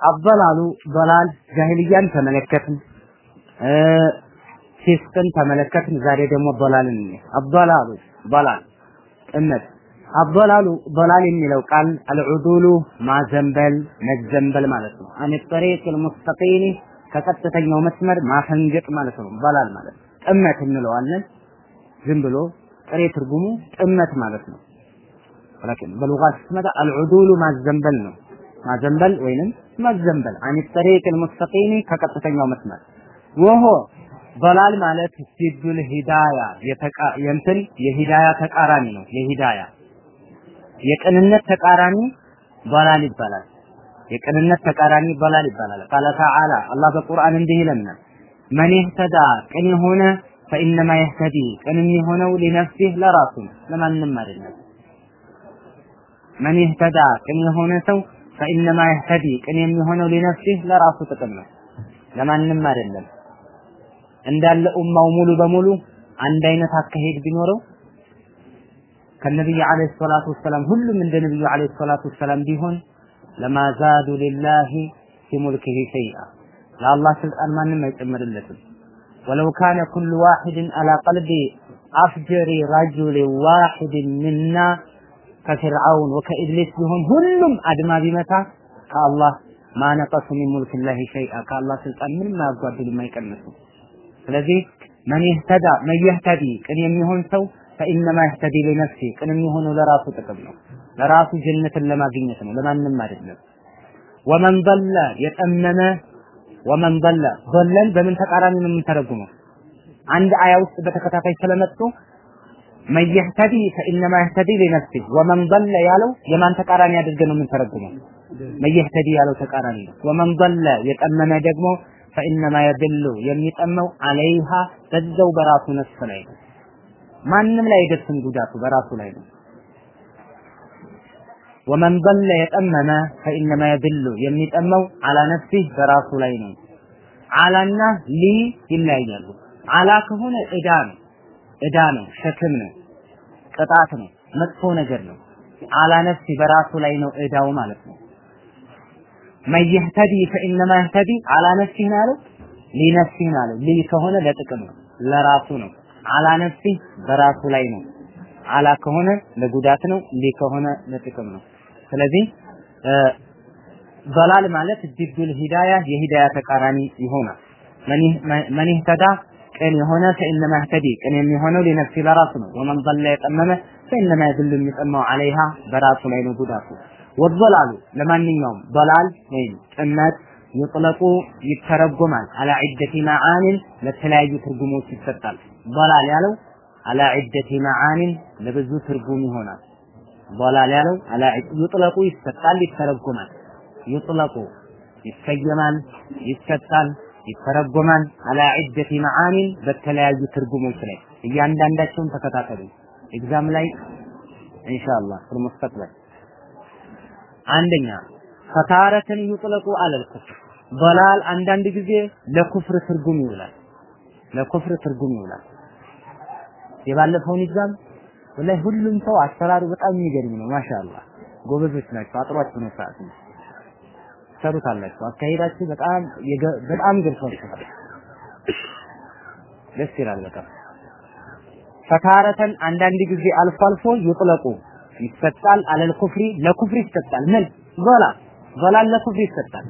አበላሉ በላል ጃሂልያን ተመለከትን፣ ፊስቅን ተመለከትን። ዛሬ ደግሞ በላልን አበላሉ በላል እምነት አበላሉ በላል የሚለው ቃል አልዑዱሉ ማዘንበል መዘንበል ማለት ነው። አን ጠሪቅ ልሙስተቂም ከቀጥተኛው መስመር ማፈንገጥ ማለት ነው። በላል ማለት ጥመት እንለዋለን። ዝም ብሎ ጥሬ ትርጉሙ ጥመት ማለት ነው። ላኪን በሉጋ ስትመጣ አልዑዱሉ ማዘንበል ነው። ማዘንበል ወይንም መዘንበል አን ጠሪቅ ልሙስተቂም ከቀጥተኛው መስመር። ወሆ በላል ማለት ሲዱል ሂዳያ የእንትን የሂዳያ ተቃራኒ ነው። የሂዳያ የቅንነት ተቃራኒ በላል ይባላል። የቅንነት ተቃራኒ በላል ይባላል። ቃለ ተዓላ አላህ በቁርአን እንዲህ ይለናል። መን ይህተዳ ቅን የሆነ ፈኢነማ ይህተዲ ቅን የሚሆነው ሊነፍሲህ ለራሱ ለማንም አይደለም። መን ይህተዳ ቅን የሆነ ሰው ፈኢነማ ይህተዲ ቅን የሚሆነው ሊነፍሲህ ለራሱ ጥቅም ነው። ለማንም አይደለም። እንዳለ ኡማው ሙሉ በሙሉ አንድ አይነት አካሄድ ቢኖረው ከነብዩ አለይሂ ሰላቱ ወሰላም ሁሉም እንደ ነብዩ አለይሂ ሰላቱ ወሰላም ቢሆን ለማዛዱ ሊላሂ ፊ ሙልኪሂ ሸይአ። ለአላህ ስልጣን ማንም አይጨምርለትም ወለው ካነ ኩሉ ዋሂድን አላ ቀልቢ አፍጀሪ ረጁል ዋሂድ ሚና ከፊርዓውን ወከኢብሊስ ቢሆን ሁሉም አድማ ቢመታ ከአላህ ማነቀሱ ሚን ሙልክላሂ ሸይአ ከአላህ ስልጣን ምንም አያጓድልም አይቀንሱም። ስለዚህ መን ይህተዳ መን ይህተዲ ቅን የሚሆን ሰው ፈኢነማ ይህተዲ ሊነፍሲ ቅን የሚሆነው ለራሱ ጥቅም ነው። ለራሱ ጀነትን ለማግኘት ነው፣ ለማንም አይደለም። ወመን በለ የጠመመ ወመን በለ በለን በምን ተቃራኒ ነው የምንተረጉመው? አንድ አያ ውስጥ በተከታታይ ስለመጡ መን ይህተዲ ፈኢነማ ይህተዲ ሊነፍሲ ወመን ضل ያለው የማን ተቃራኒ አድርገን ነው የምንተረጉመው መን ይህተዲ ያለው ተቃራኒ ነው ወመን ضل የጠመመ ደግሞ ፈኢነማ የድሉ የሚጠመው አለይሃ በዛው በራሱ ነፍስ ላይ ነው። ማንም ላይ አይደርስም ጉዳቱ በራሱ ላይ ነው። ወመን ضل የጠመመ ፈኢነማ የድሉ የሚጠመው አላ ነፍሲህ በራሱ ላይ ነው። አላና ሊ ይለያያሉ። አላ ከሆነ እዳ ነው፣ እዳ ነው፣ ሸክም ነው፣ ቅጣት ነው፣ መጥፎ ነገር ነው። አላ ነፍሲ በራሱ ላይ ነው እዳው ማለት ነው። መን የህተዲ ፈኢነማ የህተዲ አላ ነፍሲህ ነው ያለው ሊነፍሲህ ነው ያለው ሊ ከሆነ ለጥቅም ነው ለራሱ ነው አላ ነፍሲህ በራሱ ላይ ነው አላ ከሆነ ለጉዳት ነው ሊ ከሆነ ለጥቅም ነው ስለዚህ ضلال ማለት ጅዱል ሂዳያ የሂዳያ ተቃራኒ ይሆናል መን ይህተዳ ቅን የሆነ ፈኢነማ ህተዲ ቅን የሚሆነው ሊነፍሲ ለራሱ ነው። ወመን ضل የጠመመ ፈኢነማ ይድሉ የሚጠማው አለይሃ በራሱ ላይ ነው ጉዳቱ። ወዘላሉ ለማንኛውም በላል ወይም ጥመት ይጥለቁ ይተረጎማል። አላ ዒደቲ መዓኒን ለተለያዩ ትርጉሞች ይሰጣል። በላል ያለው አላ ዒደቲ መዓኒን ለብዙ ትርጉም ይሆናል። በላል ያለው አላ ይጥለቁ ይሰጣል፣ ይተረጎማል። ይጥለቁ ይሰየማል፣ ይሰጣል ይተረጎማል አላ ዒደቲ መዓኒን በተለያዩ ትርጉሞች ላይ እያንዳንዳቸውን ተከታተሉ። ኤግዛም ላይ ኢንሻአላህ ፍልሙስተቅበል አንደኛ ፈታረትን ይጥለቁ አለል ኩፍር በላል አንዳንድ ጊዜ ለኩፍር ትርጉም ይውላል። ለኩፍር ትርጉም ይውላል። የባለፈውን ኤግዛም ወላሂ ሁሉም ሰው አሰራሩ በጣም የሚገርም ነው። ማሻአላህ ጎበዞች ናቸው። አጥሯችሁ ነው ሰዓት ነው ሰሩታላችሁ። አካሄዳችሁ በጣም በጣም ገብቷችኋል ደስ ይላል በጣም። ፈታረተን አንዳንድ ጊዜ አልፎ አልፎ ይጥለቁ። ይሰጣል አለል ኩፍሪ ለኩፍር ይሰጣል። ምን? ዞላ። ዞላል ለኩፍር ይሰጣል።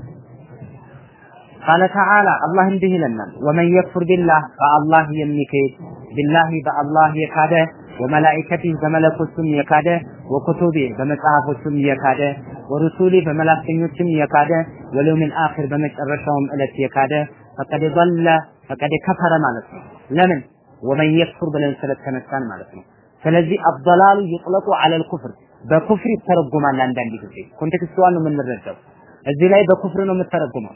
ቃለ ተዓላ አላህ እንዲህ ይለናል። ወመን የክፍር ቢላህ በአላህ የሚክድ ቢላሂ በአላህ የካደ ወመላኢከቲህ በመለኮቹም የካደ ወኩቱቢ በመጽሐፎቹም የካደ ወሩሱሊ በመላእክተኞችም የካደ ወለውሚል አኺር በመጨረሻውም ዕለት የካደ ፈቀድ ضل ፈቀድ ከፈረ ማለት ነው። ለምን? ወመን የክፍር ብለን ስለተነሳን ማለት ነው። ስለዚህ الضلال يطلق على الكفر በኩፍር ይተረጎማል አንዳንድ ጊዜ። contextual ነው የምንረዳው። እዚህ ላይ በኩፍር ነው የምተረጉመው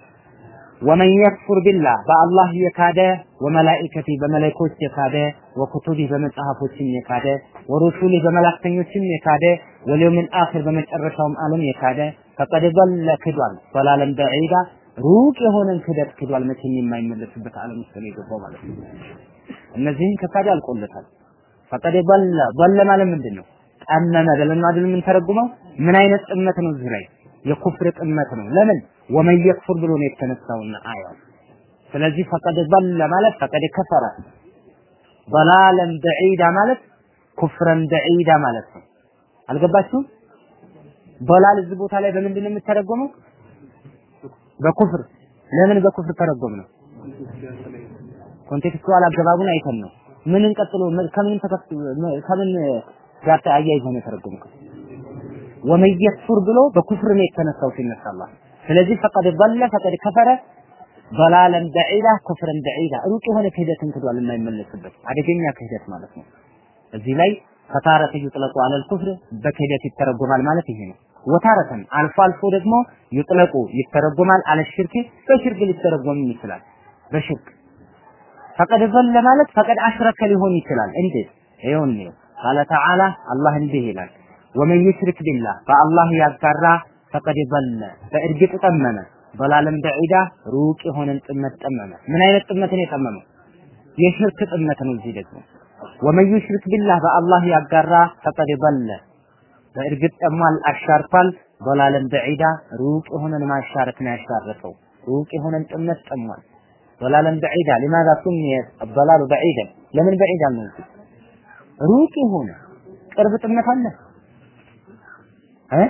ومن يكفر بالله በአላህ የካደ وملائكته በመላእክቶች የካደ وكتبه በመጽሐፎችም የካደ ورسله በመልእክተኞችም የካደ ወልየውሚል አኺር በመጨረሻውም ዓለም የካደ ፈቀድ ضل ክዷል ضلالا بعيدا ሩቅ የሆነን ክደት ክዷል መቼም የማይመለስበት ዓለም ውስጥ ነው የገባው ማለት ነው እነዚህን ከካደ አልቆለታል ፈቀድ ضل ضل ማለት ምንድን ነው ጠመመ ብለን አይደል የምንተረጉመው ምን አይነት ጥመት ነው እዚህ ላይ የኩፍር ጥመት ነው ለምን ወመን የክፉር ብሎ ነው የተነሳውና አያው ስለዚህ ፈቀድ ضل ማለት ፈቀድ ከፈረ ضلالا بعيدا ማለት ኩፍረን በዒዳ ማለት ነው። አልገባችሁም? ዶላል እዚህ ቦታ ላይ በምንድን ነው የምተረጎመው? በኩፍር ለምን በኩፍር ተረጎም ነው? ኮንቴክስቹዋል አገባቡን አይተን ነው። ምንን ቀጥሎ ከምን ተከፍ ከምን ጋር አያይዞ ነው የተረጎምከው? ወመን የክፉር ብሎ በኩፍር ነው የተነሳው ሲነሳ አላህ። ስለዚህ ፈቀድ ضل ፈቀድ ከፈረ ضلالا بعيدا ኩፍረን بعيدا ሩቅ የሆነ ክህደትን ክዷል የማይመለስበት አደገኛ ክህደት ማለት ነው። እዚህ ላይ ፈታረት ይጥለቁ አለል ኩፍር በክህደት ይተረጎማል ማለት ይሄ ነው። وتارة አልፎ አልፎ ደግሞ يطلق ይተረጎማል على الشرك በሽርክ ሊተረጎም ይችላል። በሽርክ فقد ضل ማለት فقد أشرك ሊሆን ይችላል። እንዴት? ይሁን ነው قال تعالى አላህ እንዲህ ይላል ومن يشرك بالله በአላህ ያጋራ فقد ضل በእርግጥ ጠመመ ضلالا بعيدا ሩቅ የሆነን ጥመት ጠመመ። ምን አይነት ጥመትን የጠመመው? የሽርክ ጥመት ነው። እዚህ ደግሞ ومن يشرك بالله በአላህ ያጋራ ፈቀድ በለ በእርግጥ ጠሟል፣ አሻርቷል። ዶላለን በዒዳ ሩቅ የሆነን ማሻረክ ነው ያሻረከው። ሩቅ የሆነን ጥመት ጠሟል። ዶላለን በዒዳ ሊማዛ ሱሚየ ዶላሉ በዒደን ለምን በዒዳ ነው? ሩቅ የሆነ ቅርብ ጥመት አለ እ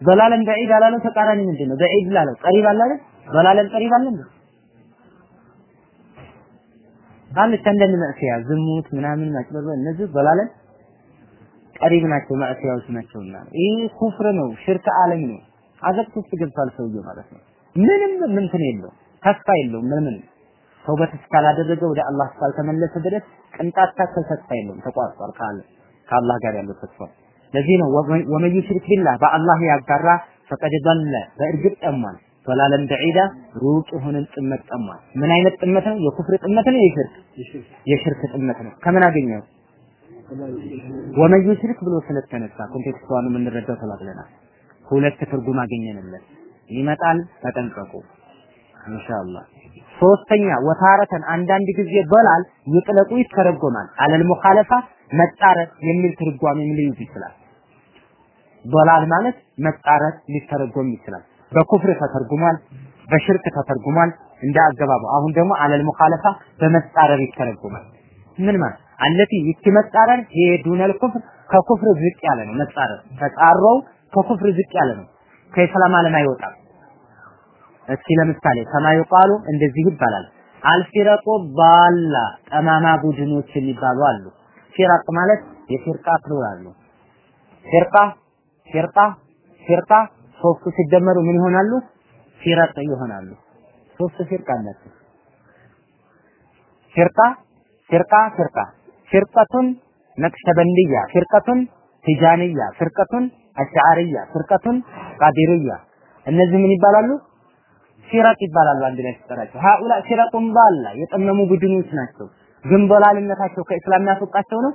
ዶላለን አላለው። ተቃራኒ ምንድን ነው? በዒድ ላለው ቀሪብ አለ አይደል? ቀሪብ አለ እንዴ? አለች አንዳንድ ማዕሲያ ዝሙት ምናምን ማጭበርበር እነዚህ በላለን ቀሪብ ናቸው ማዕሲያዎች ናቸውና። ይህ ኩፍር ነው ሽርክ ዓለም ነው። አዘቅት ውስጥ ገብቷል ሰውዬው ማለት ነው። ምንም ምንትን የለው ተስፋ የለውም። ምንም ተውበት እስካላደረገ ወደ አላህ እስካልተመለሰ ድረስ ቅንጣት ታክል ተስፋ የለውም ተቋርጧል ከአላህ ጋር ያለው ተስፋ። ለዚህ ነው ወመን ዩሽሪክ ቢላህ በአላህ ያጋራ ፈቀድ ضل በእርግጥ ጠሟል ضلالا بعيدا ሩቅ የሆነን ጥመት ጠሟል። ምን አይነት ጥመት ነው? የኩፍር ጥመት ነው? የሽርክ የሽርክ ጥመት ነው። ከምን አገኘው? ومن يشرك ብሎ ስለተነሳ context ኡን የምንረዳው ተባብለናል። ሁለት ትርጉም አገኘንለት። ይመጣል፣ ተጠንቀቁ ኢንሻአላህ። ሶስተኛ وتارة አንዳንድ ጊዜ ضلال يطلق ይተረጎማል። على المخالفة መጻረር የሚል ትርጓሜም ሊይዝ ይችላል። ዶላል ማለት መጣረት ሊተረጎም ይችላል። በኩፍር ተተርጉሟል፣ በሽርክ ተተርጉሟል። እንደ አገባቡ አሁን ደግሞ አለል ሙኻለፋ በመጻረር ይተረጉማል። ምን ማለት አለቲ ይቺ መጻረር ሄዱነል ኩፍር ከኩፍር ዝቅ ያለ ነው። መጻረር ተጻረው ከኩፍር ዝቅ ያለ ነው። ከኢስላም ዓለም አይወጣም። እስኪ ለምሳሌ ሰማዩ ቃሉ እንደዚህ ይባላል። አልፊረቁ ባላ ጠማማ ቡድኖች የሚባሉ አሉ። فرق ማለት የ فرقة plural ነው። فرقة فرقة فرقة ሶስቱ ሲደመሩ ምን ይሆናሉ? فرق ይሆናሉ። ሶስት فرقة አላቸው። فرقة فرقة فرقة فرقة نقشبندية፣ فرقة تيجانية፣ فرقة أشعرية፣ فرقة قادرية። እነዚህ ምን ይባላሉ? فرق ይባላሉ። አንድ ላይ ሲጠራቸው هؤلاء فرق ضالة የጠመሙ ቡድኖች ናቸው። ግን ضلال ነታቸው ከእስላም ያስወጣቸው ነው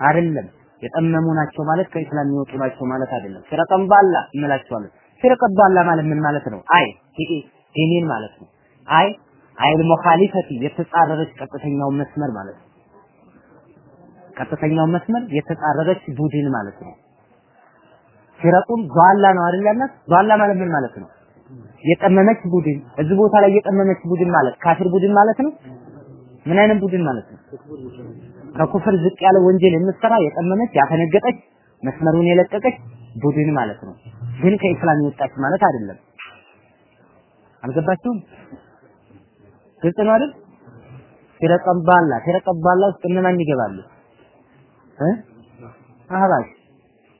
አይደለም። የጠመሙ ናቸው ማለት ከኢስላም የሚወጡ ናቸው ማለት አይደለም። فرقة ضالة እንላቸዋለን። فرقة ضالة ማለት ምን ማለት ነው? አይ ዲኒን ማለት ነው። أي المخالفة የተጻረረች ቀጥተኛውን መስመር ማለት ነው። ቀጥተኛውን መስመር የተጻረረች ቡድን ማለት ነው። فرقة ضالة ነው አይደል ያልናት? ضالة ማለት ምን ማለት ነው? የጠመመች ቡድን። እዚህ ቦታ ላይ የጠመመች ቡድን ማለት ካፊር ቡድን ማለት ነው። ምን አይነት ቡድን ማለት ነው? ከኩፍር ዝቅ ያለ ወንጀል የምትሰራ የጠመመች ያፈነገጠች መስመሩን የለቀቀች ቡድን ማለት ነው። ግን ከኢስላም የወጣች ማለት አይደለም። አልገባችሁም? ግልጽ ነው አይደል? ፊረቀን ባላ ፊረቀን ባላ ውስጥ እነማን ይገባሉ? እ አህባሽ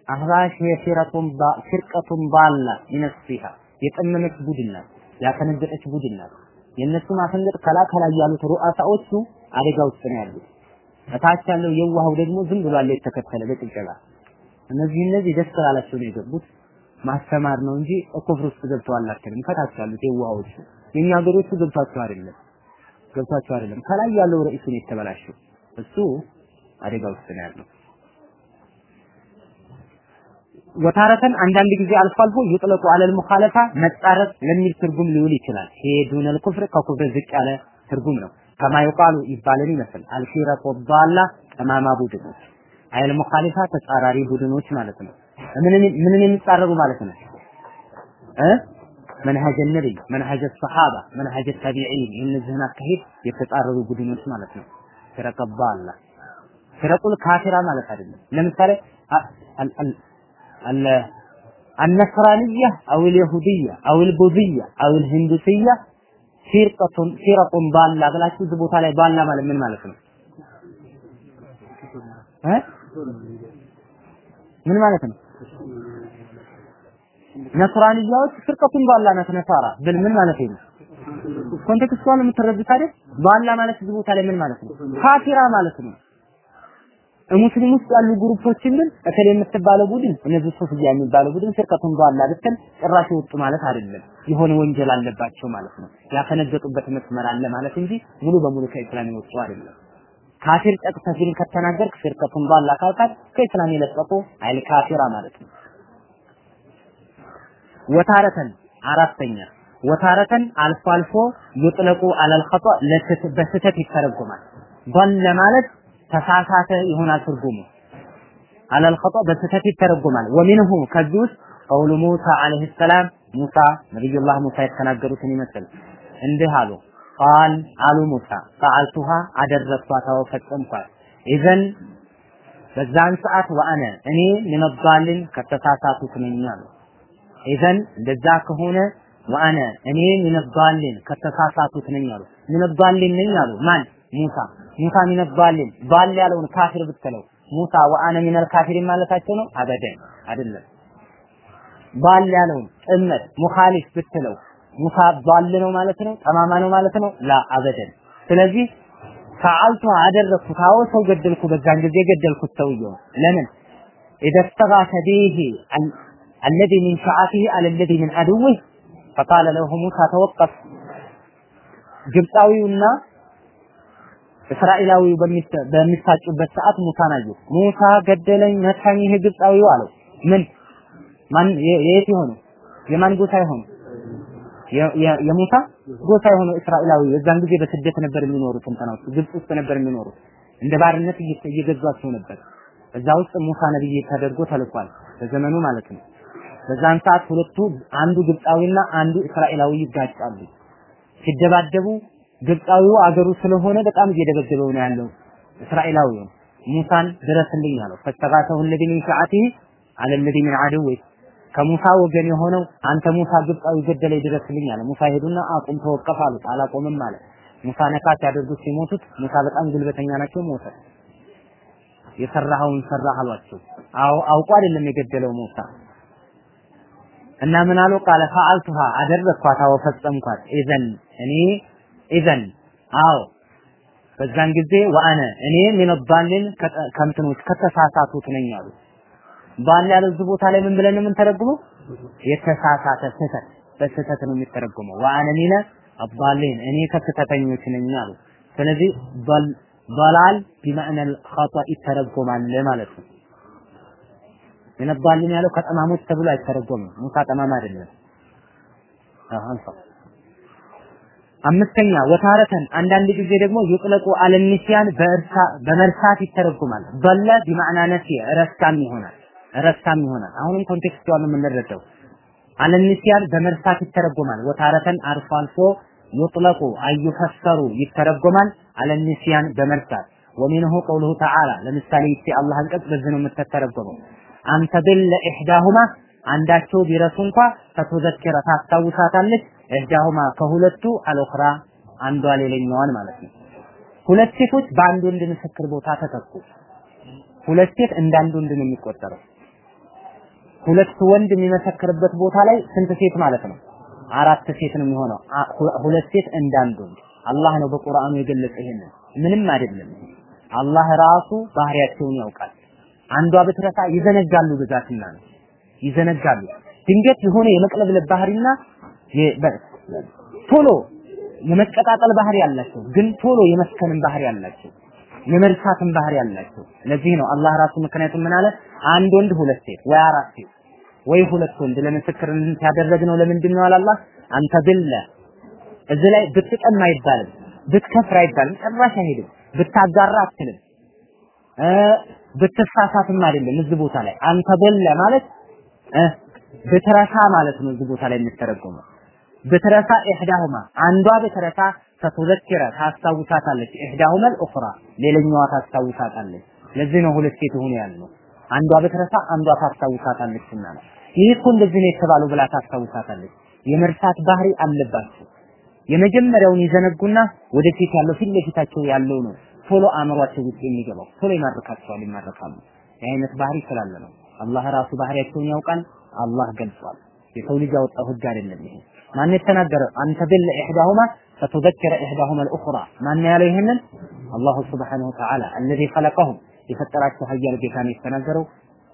አህባሽ የፊረቱን ባ ፊርቀቱን ባላ ይነስፊሃ የጠመመች ቡድን ናት፣ ያፈነገጠች ቡድን ናት። የእነሱ ማፈንገጥ ከላ ከላይ ያሉት ሩአሳዎቹ አደጋ ውስጥ ነው ያሉት። እታች ያለው የዋሃው ደግሞ ዝም ብሎ አለ የተከተለ በጭብጨባ እነዚህ እነዚህ ደስ ስላላቸው ነው የገቡት። ማስተማር ነው እንጂ ኩፍር ውስጥ ገብተዋል አትልም። ከታች ያሉት የኛ ሀገሮቹ ገብቷቸው አይደለም ገብቷቸው አይደለም። ከላይ ያለው ርዕሱ ነው የተበላሸው። እሱ አደጋ ውስጥ ነው ያለው። ወታረተን አንዳንድ ጊዜ አልፎ አልፎ ይጥለቁ አለል ሙኻለፋ መጣረቅ ለሚል ትርጉም ሊውል ይችላል። ሄዱነል ኩፍር ከኩፍር ዝቅ ያለ ትርጉም ነው። ከማ ይቃሉ ይባልን ይመስል አልፊረቁ ዳላ ጠማማ ቡድኖች አይል ሙኻሊፋ ተጻራሪ ቡድኖች ማለት ነው። ምንን ምንን የሚጻረሩ ማለት ነው? እ መንሀጀ ነቢይ መንሀጀ ሰሓባ መንሀጀ ታቢዒን የእነዚህን አካሄድ የተጻረሩ ቡድኖች ማለት ነው። ፊረቀ ዳላ ፊረቁል ካፊራ ማለት አይደለም። ለምሳሌ النصرانية أو اليهودية أو البوذية أو الهندوسية فرقة فرق ضالة ብላችሁ እዚህ ቦታ ላይ ضالة ማለት ምን ማለት ነው? እ ምን ማለት ነው? ነስራንያዎች ፍርቀቱን ባላ ነሳራ ብል ምን ማለት ነው? ኮንቴክስቱን የምትረዱት አይደል? ባላ ማለት እዚህ ቦታ ላይ ምን ማለት ነው? ካፊራ ማለት ነው። ሙስሊም ውስጥ ያሉ ግሩፖችን ግን እከሌ የምትባለው ቡድን እነዚህ ሱፍያ የሚባለው ቡድን ፍርቀቱን ባላ ብትል ጭራሽ ወጡ ማለት አይደለም። የሆነ ወንጀል አለባቸው ማለት ነው። ያፈነገጡበት መስመር አለ ማለት እንጂ ሙሉ በሙሉ ከኢስላም የወጡ አይደለም። ካፊር ጠቅሰህ ግን ከተናገርክ ፍርቀቱን ባላ ካልካል ከኢስላም የለቀቁ አይል ካፊራ ማለት ነው። ወታረተን አራተኛ ወታረተን አልፎ አልፎ ይጥለቁ አለል ኸጣ በስህተት ይተረጎማል። ضل ማለት ተሳሳተ ይሆናል ትርጉሙ። አለል ኸጣ በስህተት ይተረጎማል። ወሚንሁ ከዚህ ውስጥ ቀውሉ ሙሳ አለይሂ ሰላም ሙሳ ነቢዩላህ ሙሳ የተናገሩትን ይመስል እንዲህ አሉ ቃል አሉ ሙሳ ፈዓልቱሃ አደረግኳት አዎ ኢዘን በዛን ሰዓት ወአነ እኔ ሚነባልን ከተሳሳቱት ነኝ አሉ ኢዘን እንደዛ ከሆነ ወአነ እኔ ሚነባልን ከተሳሳቱት ነኝ አሉ ሚነባልን ነኝ አሉ ማን? ሙሳ። ሙሳ ሚነባልን ባል ያለውን ካፊር ብትለው። ሙሳ ወአነ ሚነል ካፊሪን ማለታቸው ነው? አበደን አይደለም። ባል ያለውን ጥመት ሙኻሊፍ ብትለው ሙሳ ዷል ነው ማለት ነው? ጠማማ ነው ማለት ነው? ላ አበደን። ስለዚህ ፈዓልቱ አደረኩ አዎ ሰው ገደልኩ፣ በዛን ጊዜ ገደልኩት ሰውየው። ለምን ኢደስተጋሰ ቢሂ አለዚ ሚን ሰዓቲሂ አለለዚ ሚን አድዊህ ፈቃለ ለሁ ሙሳ ተወቀፍ። ግብፃዊውና እስራኤላዊው በሚታጩበት ሰዓት ሙሳን አየሁ። ሙሳ ገደለኝ፣ መታኝ፣ ይሄ ግብፃዊው አለው። ምን ማን የት ይሆኑ የማን ጎሳ ይሆኑ የሙሳ ጎሳ የሆነው እስራኤላዊ የዛን ጊዜ በስደት ነበር የሚኖሩት እንትናዎች ግብጽ ውስጥ ነበር የሚኖሩት እንደ ባርነት እየገዟቸው ነበር። እዛ ውስጥ ሙሳ ነብይ ተደርጎ ተልኳል በዘመኑ ማለት ነው። በዛን ሰዓት ሁለቱ አንዱ ግብጻዊና አንዱ እስራኤላዊ ይጋጫሉ። ሲደባደቡ ግብጻዊው አገሩ ስለሆነ በጣም እየደበደበው ነው ያለው እስራኤላዊው ሙሳን ድረስልኝ አለው። ፈስተጋተሁ ለዲን ሻዓቲ አለ ለዲን አድው ከሙሳ ወገን የሆነው አንተ ሙሳ ግብፃዊ ገደለ ድረስልኝ አለ። ሙሳ ሄዱና አቁም ተወቀፍ አሉት። አላቆምም አለ። ሙሳ ነካ ሲያደርጉት ሲሞቱት ሙሳ በጣም ጉልበተኛ ናቸው ሞተ። የሰራኸውን ሰራህ አሏቸው። አዎ አውቆ አይደለም የገደለው ሙሳ እና ምን አሉ ቃለ ፈዓልቱሃ አደረግኳት አዎ ፈጸምኳት ኢዘን እኔ ኢዘን አዎ በዛን ጊዜ ወአነ እኔ ሚን ዳሊን ከምትኖች ከተሳሳቱት ነኝ አሉ ባል ያለው እዚህ ቦታ ላይ ምን ብለን ምን ተረጉመው የተሳሳተ ስህተት በስህተት ነው የሚተረጉመው ወአነ ሚነ አዳሊን እኔ ከስህተተኞች ነኝ አሉ ስለዚህ ضلال بمعنى الخطأ ይተረጎማል ማለት ነው ሚነባልን ያለው ከጠማሞች ተብሎ አይተረጎምም። ሙሳ ጠማማ አይደለም። አንሳ አምስተኛ ወታረተን አንዳንድ ጊዜ ደግሞ ይጥለቁ አለኒሲያን በእርሳ በመርሳት ይተረጎማል። በለ ቢማዕና ነሲየ ረሳም ይሆናል ረሳም ይሆናል። አሁንም context ኡን የምንረዳው على النسيان በመርሳት ይተረጎማል። وتارة አልፎ አልፎ يطلق أي يفسر ይተረጎማል። على النسيان በመርሳት ومنه قوله تعالى ለምሳሌ ይቺ አላህ አንቀጽ በዚህ ነው የምትተረጎመው أن تضل إحداهما አንዳቸው ቢረሱ እንኳ فتذكر ታስታውሳታለች إحداهما ከሁለቱ الأخرى አንዷ ሌላኛዋን ማለት ነው። ሁለት ሴቶች በአንድ ወንድ ምስክር ቦታ ተተኩ። ሁለት ሴት እንደ አንድ ወንድ ሁለት ወንድ የሚመሰክርበት ቦታ ላይ ስንት ሴት ማለት ነው? አራት ሴት ነው የሚሆነው። ሁለት ሴት ወንድ አላህ ነው በቁርአኑ የገለጸ ይሄንን። ምንም አይደለም። አላህ ራሱ ባህሪያቸውን ያውቃል። አንዷ ብትረሳ ይዘነጋሉ ብዛትና ነው ይዘነጋሉ። ድንገት የሆነ የመቅለብለብ ባህሪና ቶሎ የመቀጣጠል ባህሪ ያላቸው ግን ቶሎ የመስከንም ባህሪ ያላቸው የመርሳትን ባህሪ ያላቸው። ለዚህ ነው አላህ ራሱ ምክንያቱም ምን አለ? አንድ ወንድ ሁለት ሴት ወይ አራት ሴት ወይ ሁለት ወንድ ለምስክርነት ያደረግነው ለምንድን ነው አላህ አንተ ብለ እዚህ ላይ ብትቀማ አይባልም፣ ብትከፍር አይባልም፣ ጭራሽ አይሄድም። ብታጋራ አትልም። ብትሳሳትም አይደለም እዚህ ቦታ ላይ አንተ በለ ማለት ብትረሳ ማለት ነው እዚህ ቦታ ላይ የሚተረጎመው ብትረሳ ኢህዳሁማ አንዷ ብትረሳ ፈቱዘኪረ ታስታውሳታለች። ኢህዳሁማ አልኡኽራ ሌላኛዋ ታስታውሳታለች። ለዚህ ነው ሁለት ሴት ሆኑ ያለው። አንዷ ብትረሳ አንዷ ታስታውሳታለችና ነው። ይህ እኮ እንደዚህ ነው የተባለው ብላ ታስታውሳታለች። የመርሳት ባህሪ አለባቸው። የመጀመሪያውን ይዘነጉና ወደፊት ያለው ፊት ለፊታቸው ያለው ነው ቶሎ አእምሯቸው ውስጥ የሚገባው። ቶሎ ይማርካቸዋል ይማረካሉ የአይነት ባህሪ ስላለ ነው። አላህ ራሱ ባህሪያቸውን ያውቃል አላህ ገልጿል። የሰው ልጅ ያወጣው ህግ አይደለም ይሄ። ማን የተናገረ? አንተ ብል ኢህዳሁማ فتذكر إحداهما الأخرى ማን ያለው ይሄንን አላሁ ስብሓነሁ ወተዓላ الذي خلقهم የፈጠራቸው ሀያል ጌታ ነው የተናገረው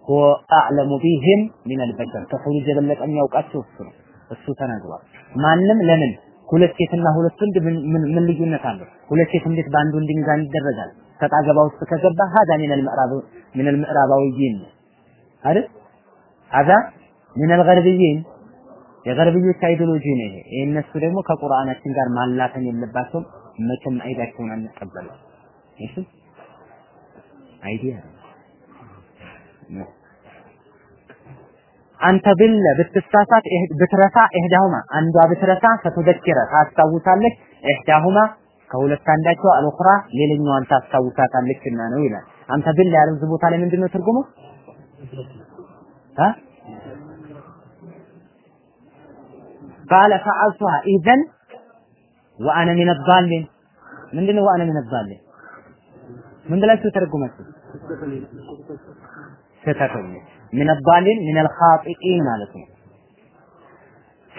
هو أعلم بهم من البشر ከሰው ልጅ የበለጠ የሚያውቃቸው እሱ ነው እሱ ተናግሯል ማንም ለምን ሁለት ሴትና ሁለት ወንድ ምን ልዩነት አለው? ሁለት ሴት እንዴት በአንድ ወንድ ሚዛን ይደረጋል? ሰጣ ገባ ውስጥ ከገባ ሀዳ ሚን አልምዕራብ ሚን አልምዕራባዊይን አይደል? ሀዳ ሚን አልገርብይን የገርብዮች አይዲዮሎጂ ነው ይሄ። እነሱ ደግሞ ከቁርአናችን ጋር ማላተን የለባቸውም። መቼም አይዳቸውን አንቀበልም። እሺ አይዲያ አንተ ብለ ብትሳሳት ብትረሳ ኢህዳሁማ አንዷ ብትረሳ ፈትደክረ ታስታውሳለች ኢህዳሁማ ከሁለት አንዳቸው አልኡኽራ ሌላኛዋን ታስታውሳታለችና ነው ይላል። አንተ ብለ ያለው ቦታ ላይ ምንድነው ትርጉሙ? ها قال فعلتها. اذا وأنا من الضالين. من اللي هو أنا من الضالين؟ من اللي لست ترجمته ستتوني من الضالين من الخاطئين مالتهم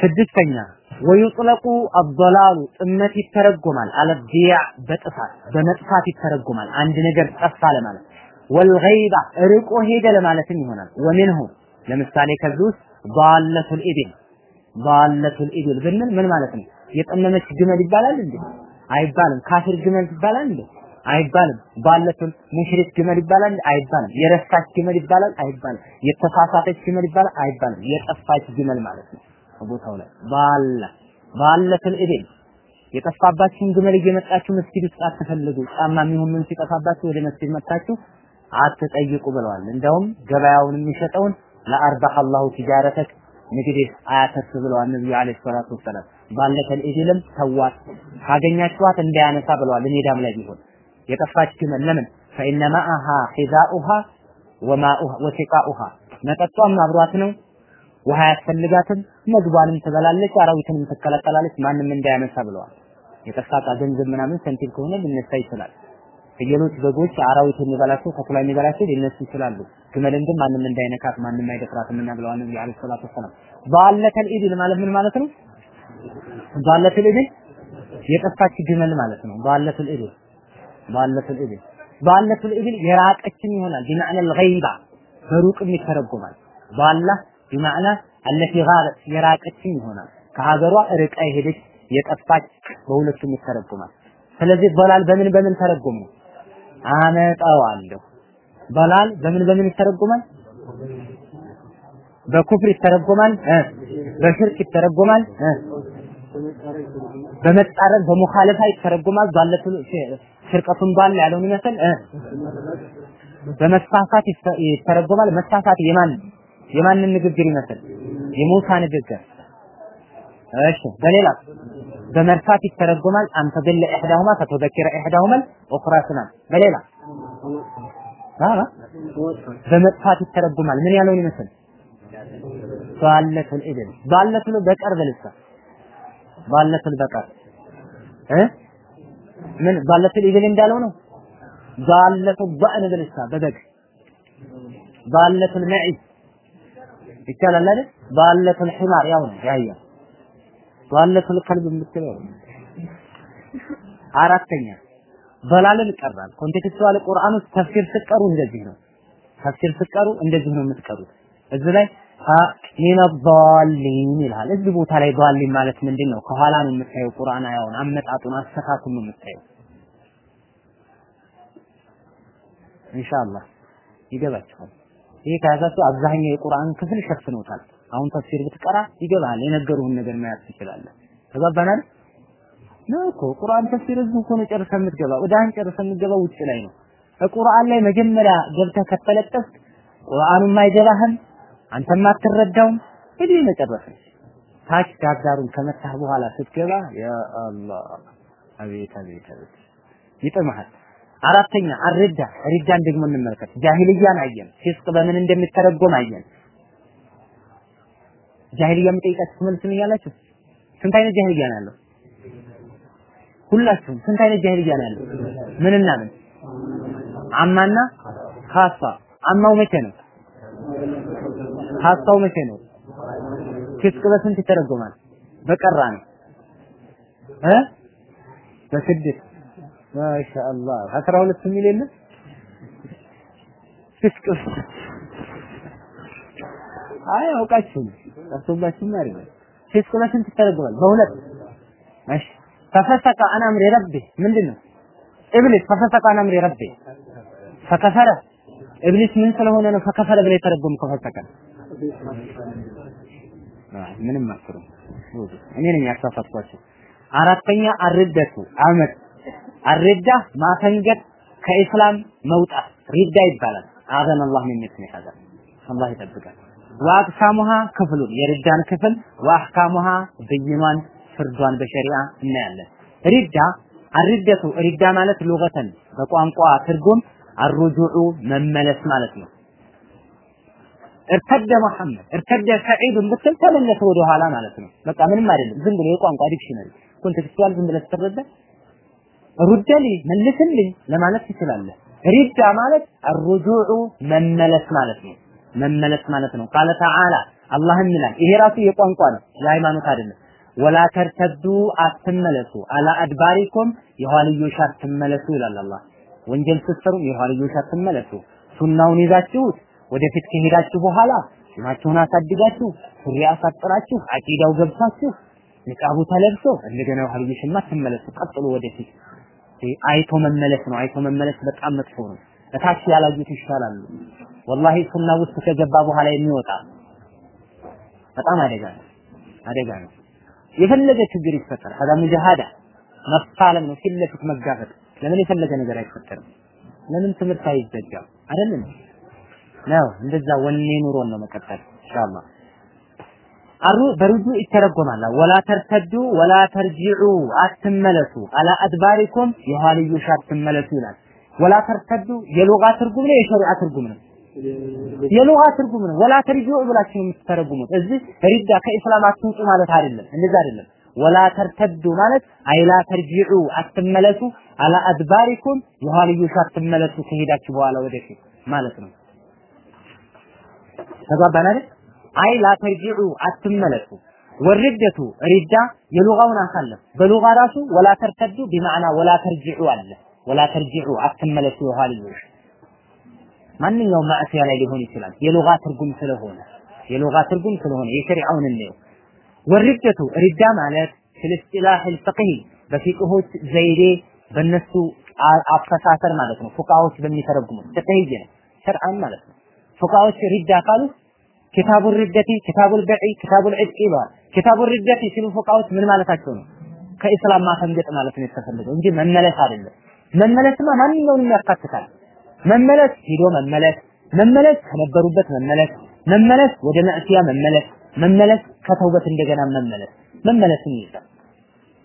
سدستنيا. ويطلق الضلال امتي ترجمال على الضياع بتفات بمتفات ترجمال عند نجر تفصال مالت والغيبة ارقو هيدا لمالتني هنا. ومنه لمستالي كذوس ضالة الابن ዳለቱል ኢብል ብንል ምን ማለት ነው? የጠመመች ግመል ይባላል እንዴ? አይባልም። ካፊር ግመል ይባላል እንዴ? አይባልም። ባለቱል ሙሽሪክ ግመል ይባላል አይባልም። የረሳች ግመል ይባላል? አይባልም። የተሳሳተች ግመል ይባላል? አይባልም። የጠፋች ግመል ማለት ነው። ቦታው ላይ ضالة ضالة الإبل የጠፋባችሁን ግመል እየመጣችሁ መስጊድ ውስጥ አትፈልጉ። ጫማ የሚሆን ምን ሲጠፋባችሁ ወደ መስጊድ መጣችሁ አትጠይቁ ብለዋል። እንደውም ገበያውን የሚሸጠውን لا أربح الله تجارتك ንግድ አያተርፍ ብለዋል ነብዩ عليه الصلاة والسلام። ባለከል ኢድልም ተዋት ካገኛችኋት እንዳያነሳ ብለዋል። ሜዳም ላይ ቢሆን የጠፋች ግመል ለምን? فإن معها حذاءها وماءها وسقاءها። መጠጧም አብሯት ነው ውሃ ያስፈልጋትም ምግቧንም ትበላለች አራዊትንም ትከለከላለች ማንም እንዳያነሳ ብለዋል። የጠፋ ገንዘብ ምናምን ሰንቲም ከሆነ ሊነሳ ይችላል ፍየሎች፣ በጎች፣ አራዊት የሚበላቸው ተኩላ የሚበላቸው ሊነሱ ይችላሉ። ግመልን ግን ማንም እንዳይነካት ማንም አይደፍራትም እና ብለዋል ነብዩ عليه الصلاة والسلام። ضالة الإبل ማለት ምን ማለት ነው? ضالة الإبل የጠፋች ግመል ማለት ነው። ضالة الإبل ضالة الإبل ضالة الإبل የራቀችን ይሆናል። بمعنى الغيبة በሩቅም ይተረጎማል። ضالة بمعنى التي غابت የራቀችን ይሆናል። ከሀገሯ ርቃ የሄደች የጠፋች በሁለቱም ይተረጎማል። ስለዚህ ضلال በምን በምን ተረጎም ነው? አመጣዋለሁ። ضلال በምን በምን ይተረጎማል? በኩፍር ይተረጎማል? በሽርክ ይተረጎማል? በመጣረን በሙኻለፋ ይተረጎማል? ባለቱ ሽርቀቱን ባለ ያለውን ይመስል? በመሳሳት ይተረጎማል? መሳሳት የማን የማንን ንግግር ይመስል? የሙሳ ንግግር። እሺ በሌላ በመርሳት ይተረጎማል። አንተ ገለ ኢህዳሁማ ከተዘከረ ኢህዳሁማል ኡኽራ ስናል በሌላ አላ በመጥፋት ይተረጎማል። ምን ያለውን ይመስል? ባለቱል ኢድል ባለቱል በቀር በልሳ? ባለቱል በቀር። እ? ምን ባለቱል ኢድል እንዳለው ነው። ባለቱ ባእን በልሳ በበግ። ባለቱል መዒዝ። ይቻላል አይደል? ባለቱል ሒማር ያው ነው ያያ ባለቱል ከልብ የምትለው? አራተኛ በላልን ቀራል contextual ቁርአን ውስጥ ተፍሲር ስትቀሩ እንደዚህ ነው። ተፍሲር ስትቀሩ እንደዚህ ነው የምትቀሩት። እዚህ ላይ من الضالين ይላል። እዚህ ቦታ ላይ ضالين ማለት ምንድን ነው ከኋላ ነው የምታየው ቁርአን አያውን አመጣጡን አስተካክሉ ነው የምታየው። ኢንሻአላህ ይገባችኋል። ይሄ ከያዛችሁ አብዛኛው የቁርአን ክፍል ሸፍኖታል አሁን ተፍሲር ብትቀራ ይገባል የነገሩህን ነገር ማየት ትችላለህ። ተባባናል ነው እኮ ቁርአን ተፍሲር እዚሁ እኮ ነው ጨርሰህ የምትገባው። እዳህን ጨርሰህ የምትገባው ውጭ ላይ ነው። ቁርአን ላይ መጀመሪያ ገብተህ ከተለጠፍክ ቁርአኑም አይገባህም አንተም አትረዳውም። እድሜ መጨረስ ታች ዳርዳሩን ከመታህ በኋላ ስትገባ ያ አላህ አቤት አቤት አቤት ይጥምሃል። አራተኛ አርዳ ሪዳን ደግሞ እንመልከት። ጃሂልያን አየን፣ ፊስቅ በምን እንደሚተረጎም አየን። ጃሂልያ የምጠይቃችሁ መልሱን እያላችሁ ስንት አይነት ጃሂልያ ነው ያለው? ሁላችሁም ስንት አይነት ጃሂልያ ነው ያለው? ምንና ምን? አማና ካሳ። አማው መቼ ነው? ካሳው መቼ ነው? ፊስቅ በስንት ይተረጎማል? በቀራ ነው እ በስድስት ማሻአላህ አስራ ሁለት የሚል የለም ፊስቅ አይ አውቃችሁ ጠፍቶባችሁ አይደለም ፊስቅ በስንት ይተረጎማል? በሁለት እሺ። ፈፈሰቀ አን ረቢ። ምንድን? ኢብሊስ ፈፈሰቀ አን ረቢ። ፈከፈረ ኢብሊስ ምን ስለሆነ ነው ፈከፈረ ብለ የተረጎምከው? ፈሰቀ ምንም አትሩ እኔ ነኝ ያሳሳትኳቸው አራተኛ አርደቱ አመት። አርዳ ማፈንገጥ ከኢስላም መውጣት። ሪዳ ይባላል። አዘን አላህ ይስሚ ሀዛ አላህ ይጠብቃል وأقسامها ክፍሉን የሪዳን ክፍል وأحكامها ብይኗን ፍርዷን በሸሪዓ እናያለን ሪዳ الردة ሪዳ ማለት لغة በቋንቋ ትርጉም الرجوع መመለስ ማለት ነው ارتد መሐመድ ارتد ሰዒድ ብትል ተመለሰ ወደ ኋላ ማለት ነው። በቃ ምንም አይደለም። ዝም ብሎ የቋንቋ dictionary contextual ዝም ብለህ ስትረዳ رد لي መልስልኝ ለማለት ትችላለህ። ሪዳ ማለት الرجوع መመለስ ማለት ነው። መመለስ ማለት ነው። قال تعالى አላህም ይላል። ይሄ ራሱ የቋንቋ ነው፣ የሃይማኖት አይደለም። ولا ترتدوا አትመለሱ፣ على أدباركم የኋልዮሽ አትመለሱ ይላል አላህ። ወንጀል ስትሰሩ የኋልዮሽ አትመለሱ፣ ሱናውን ይዛችሁት ወደፊት ከሄዳችሁ በኋላ ጺማችሁን አሳድጋችሁ ሱሪ አሳጥራችሁ አቂዳው ገብታችሁ ንቃቡ ተለብሶ እንደገና ኋልዮሽማ አትመለሱ፣ ቀጥሎ ወደፊት አይቶ መመለስ ነው። አይቶ መመለስ በጣም መጥፎ ነው። እታች ያላዩት ይሻላሉ። ወላሂ ሱና ውስጥ ከገባ በኋላ የሚወጣ በጣም አደጋ ነው። አደጋ ነው። የፈለገ ችግር ይፈጠር ሀዳ ሙጃሃዳ መፋለም ነው። ፊት ለፊት መጋፈጥ። ለምን የፈለገ ነገር አይፈጠርም? ለምን ትምህርት አይዘጋም? አይደለም ነው። እንደዛ ወኔ ኑሮን ነው መቀጠል ኢንሻአላህ። አሩ በሩጁ ይተረጎማል። ወላ ተርተዱ ወላ ተርጂዑ አትመለሱ፣ አላ አድባሪኩም የኋልዮሽ አትመለሱ ይላል። ወላ ተርተዱ የሉጋ ትርጉም ነው፣ የሸሪዓ ትርጉም ነው። የሉጋ ትርጉም ነው። ወላ ተርጂዑ ብላችሁ የምትተረጉሙት እዚህ ሪዳ ከኢስላም አትውጡ ማለት አይደለም። እንደዛ አይደለም። ወላ ተርተዱ ማለት አይላ ተርጂዑ አትመለሱ፣ አላ አድባሪኩም የኋልዮሽ አትመለሱ ከሄዳችሁ በኋላ ወደፊት ማለት ነው። ተግባባን አይደል? አይ ላ ተርጂዑ አትመለሱ። ወርደቱ ሪዳ የሉጋውን አሳለፍ በሉጋ ራሱ ወላ ተርተዱ ቢማዕና ወላ ተርጂዑ አለ። ወላ ተርጂዑ አትመለሱ የኋልዮሽ ማንኛውም ማዕሲያ ላይ ሊሆን ይችላል። የሉጋ ትርጉም ስለሆነ የሉጋ ትርጉም ስለሆነ የሸሪዓውን እንየው። ወርደቱ ሪዳ ማለት ፍልስጢላህ ልፍቅሂ በፊቅሆች ዘይዴ በእነሱ አፈሳሰር ማለት ነው። ፉቃዎች በሚተረጉሙት ፍቅህይ ነው ሸርዓን ማለት ነው። ፉቃዎች ሪዳ ካሉ ኪታቡል ሪደቲ ኪታቡል በዒ ኪታቡል ዕጥቂ ይለዋል። ኪታቡል ሪደቲ ሲሉ ፉቃዎች ምን ማለታቸው ነው? ከኢስላም ማፈንገጥ ማለት ነው የተፈለገው እንጂ መመለስ አይደለም። መመለስማ ማንኛውንም ያካትታል። መመለስ ሂዶ መመለስ፣ መመለስ ከነበሩበት መመለስ፣ መመለስ ወደ መዕሲያ መመለስ፣ መመለስ ከተውበት እንደገና መመለስ፣ መመለስን ይይዛል።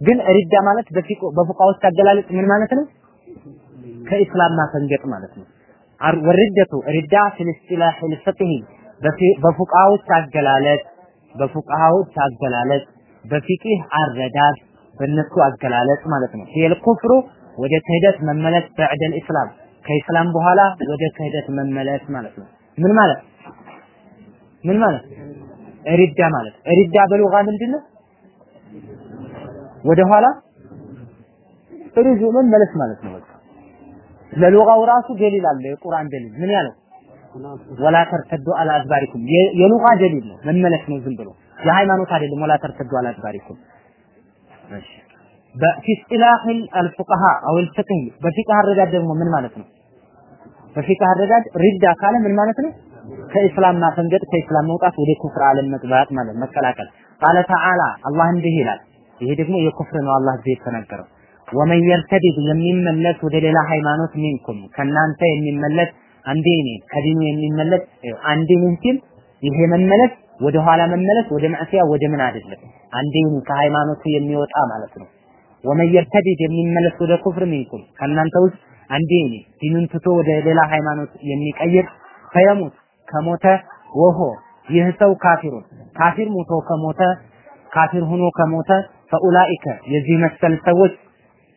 ግን ሪዳ ማለት በፉቃዎች አገላለጽ ምን ማለት ነው? ከኢስላም ማፈንገጥ ማለት ነው። ወርደቱ ሪዳ ፊል ኢስጢላህ ልፍቅሂ በፉቃዎች አገላለጽ። በፉቃዎች አገላለጽ። በፊቅህ አረዳድ። በእነሱ አገላለጽ ማለት ነው። ይሄ ኩፍሩ ወደ ክህደት መመለስ በዕደል ኢስላም ከኢስላም በኋላ ወደ ክህደት መመለስ ማለት ነው። ምን ማለት ምን ማለት ሪዳ ማለት ሪዳ በሉጋ ምንድነው? ወደ ኋላ ሩጁ መመለስ ማለት ነው። ለሉጋው ራሱ ደሊል አለ። የቁርአን ደሊል ምን ያለው ወላ ተርተዱ አላ አድባሪኩም የሉጋ ደሊል ነው። መመለስ ነው ዝም ብሎ የሃይማኖት አይደለም። ወላ ተርተዱ አላ አድባሪኩም እሺ በፊ ኢስጢላህ አልፉቀሃ አው አልፍቅህ በፊቅህ አረዳድ ደግሞ ምን ማለት ነው? በፊቅህ አረዳድ ሪዳ ካለ ምን ማለት ነው? ከኢስላም ማፈንገጥ ከኢስላም መውጣት ወደ ኩፍር ዓለም መግባት ማለት መቀላቀል። ቃለ ተዓላ አላህ እንዲህ ይላል። ይሄ ደግሞ የኩፍር ነው አላህ እዚህ የተናገረው። ወመን የርተዲድ የሚመለስ ወደ ሌላ ሃይማኖት ሚንኩም ከናንተ የሚመለስ አንዴ እኔ ከዲኑ የሚመለስ አንዴ ምን ሲል ይሄ መመለስ ወደ ኋላ መመለስ ወደ ማዕሲያ ወደ ምን አይደለም አንዴ ከሃይማኖቱ የሚወጣ ማለት ነው ومن يرتدد የሚመለስ ወደ ኩፍር منكم ከእናንተ ውስጥ عن دينه ዲኑን ትቶ ወደ ሌላ ሃይማኖት የሚቀይር فيمت ከሞተ وهو ይህ ሰው كافر ካፊር ሞቶ ከሞተ ካፊር ሆኖ ከሞተ فأولئك የዚህ መሰል ሰዎች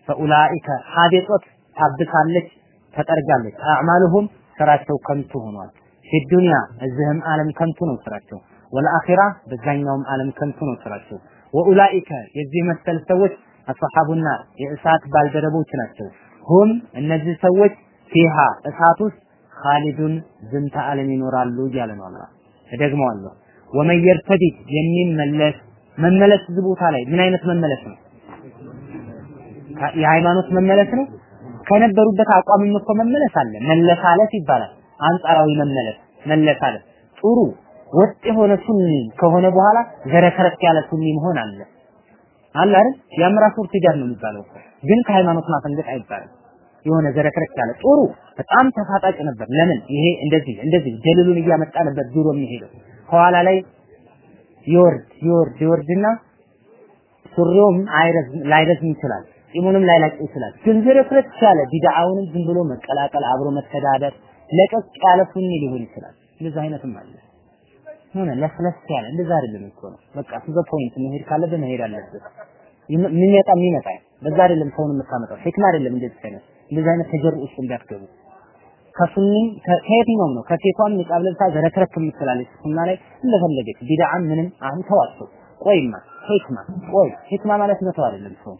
فأولئك حبطت ታብሳለች ተጠርጋለች። أعمالهم ስራቸው ከንቱ ሆኗል። في الدنيا እዚህም ዓለም ከንቱ ነው ስራቸው። ወለአኺራ በዛኛውም ዓለም ከንቱ ነው ስራቸው። ወኡላኢከ የዚህ መሰል ሰዎች አስሐቡና የእሳት ባልደረቦች ናቸው። ሁም እነዚህ ሰዎች ፊሃ እሳት ውስጥ ካሊዱን ዝንተ ዓለም ይኖራሉ እያለ ነው አላህ። እደግመዋለሁ። ወመን የርተዲድ የሚመለስ መመለስ እዚህ ቦታ ላይ ምን አይነት መመለስ ነው? የሃይማኖት መመለስ ነው? ከነበሩበት አቋምም እኮ መመለስ አለ። መለሳለስ ይባላል። አንጻራዊ መመለስ መለሳለስ ጥሩ ወጥ የሆነ ሱኒ ከሆነ በኋላ ዘረከረክ ያለ ሱኒ መሆን አለ አለ አይደል? ያም ራሱ ነው የሚባለው። ግን ከሃይማኖት ማፈንገጥ አይባልም። የሆነ ዘረከረክ ያለ ጥሩ በጣም ተፋጣጭ ነበር። ለምን? ይሄ እንደዚህ እንደዚህ ደልሉን እያመጣ ነበር ዱሮ የሚሄደው። ከኋላ ላይ ይወርድ ይወርድ ይወርድና ሱሪውም ላይረዝም ይችላል። ጺሙንም ላይላጭ ይችላል። ግን ዝርክርክ ያለ ቢድዓውንም ዝም ብሎ መቀላቀል አብሮ መተዳደር ለቀቅ ያለ ሱኒ ሊሆን ይችላል። እንደዛ አይነትም አለ ሆነ ለስለስ ያለ እንደዛ አይደለም እኮ ነው። በቃ to point መሄድ ካለብህ መሄድ አለብህ የሚመጣ የሚመጣ በዛ አይደለም ሰውን የምታመጣው። ሂክማ አይደለም እንደዚህ አይነት እንደዚህ አይነት ተጀር ውስጥ እንዳትገቡ። ከሱኒም ከየትኛውም ነው። ከሴቷም ንቃብ ለብሳ ዘረክረክ የምትላለች ሱና ላይ እንደፈለገች ቢድዓም ምንም አሁን ተዋቸው ቆይማ ሂክማ ቆይ። ሂክማ ማለት መተው አይደለም ሰው።